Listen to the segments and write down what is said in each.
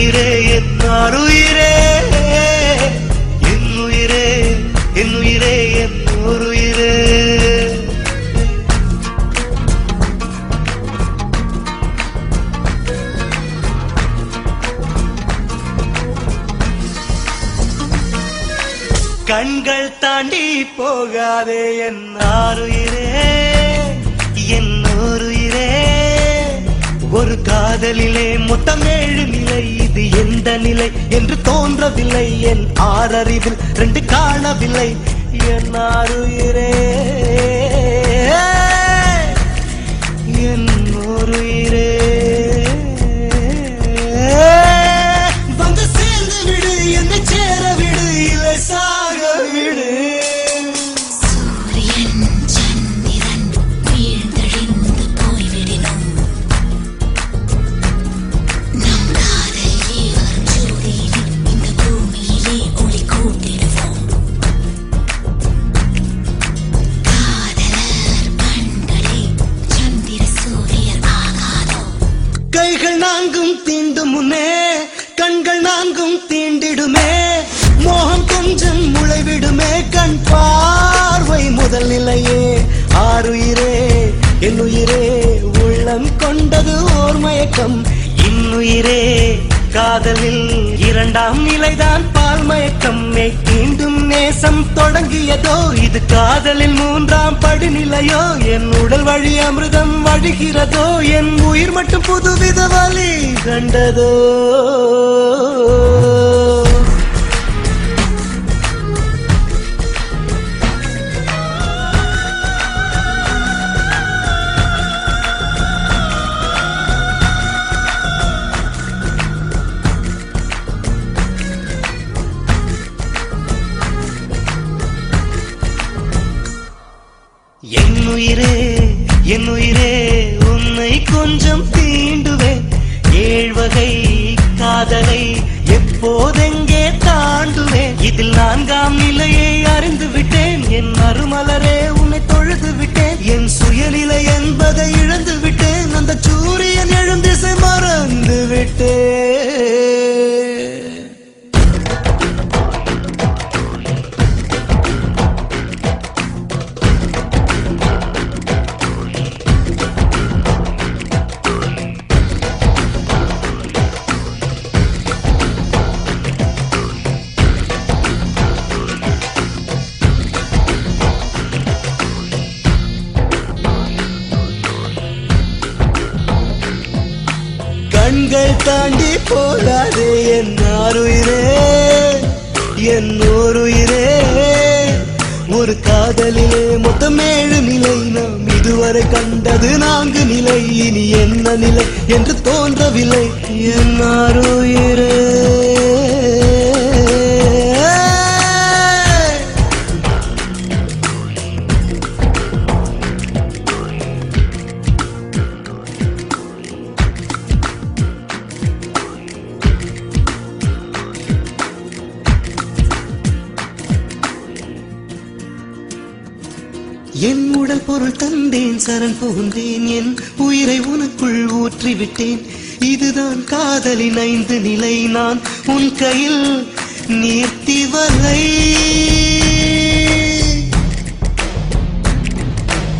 உயிரே என்னார் உயிரே என் உயிரே என் உயிரே என் உயிரே கண்கள் தாண்டி போகாதே என் ஆருயிரே காதலிலே மொத்தம் ஏழு நிலை. இது எந்த நிலை என்று தோன்றவில்லை. என் ஆறறிவில் ரெண்டு காணவில்லை. என் ஆறுயிரே. என் ஒருயிரே வந்து சேர்ந்து விடு என்னை சேர விடு இலசா முன்னே கண்கள் நான்கும் தீண்டிடுமே. மோகம் கொஞ்சம் முளைவிடுமே. கண் பார்வை முதல் நிலையே. ஆறுயிரே என்னுயிரே உள்ளம் கொண்டது ஓர் மயக்கம். இன்னுயிரே காதலில் இரண்டாம் நிலைதான் நேசம் இது காதலில் மூன்றாம் படிநிலையோ? என் உடல் வழி அமிர்தம் வழிகிறதோ? என் உயிர் மட்டும் புதுவித வழி கண்டதோ? உயிரே என் உயிரே உன்னை கொஞ்சம் தீண்டுவேன். ஏழ்வகை காதலை எப்போதெங்கே தாண்டுவேன். இதில் நான்காம் நிலையை அறிந்து விட்டேன். என் மறுமலரே உன்னை தொழுது விட்டேன். என் சுயநிலை என்பதை இழந்து விட்டேன். காதலிலே மொத்தம் ஏழு நிலை. நாம் இதுவரை கண்டது நான்கு நிலை. இனி என்ன நிலை என்று தோன்றவில்லை. என் இரு என் உடல் பொருள் தந்தேன் சரண் புகுந்தேன் என் உயிரை உனக்குள் ஊற்றிவிட்டேன். இதுதான் காதலின் ஐந்து நிலை. நான் உன் கையில் நீர்த்தி வலை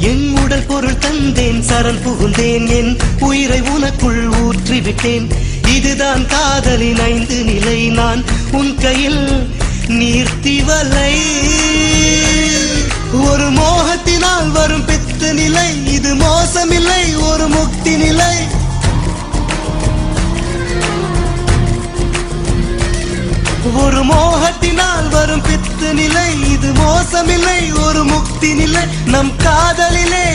என் உடல் பொருள் தந்தேன் சரண் புகுந்தேன் என் உயிரை உனக்குள் ஊற்றிவிட்டேன். இதுதான் காதலின் ஐந்து நிலை. நான் உன் கையில் நீர்த்தி வலை ஒரு மோகத்தினால் வரும் பித்து நிலை இது மோசமில்லை ஒரு முக்தி நிலை. ஒரு மோகத்தினால் வரும் பித்து நிலை இது மோசமில்லை ஒரு முக்தி நிலை. நம் காதலிலே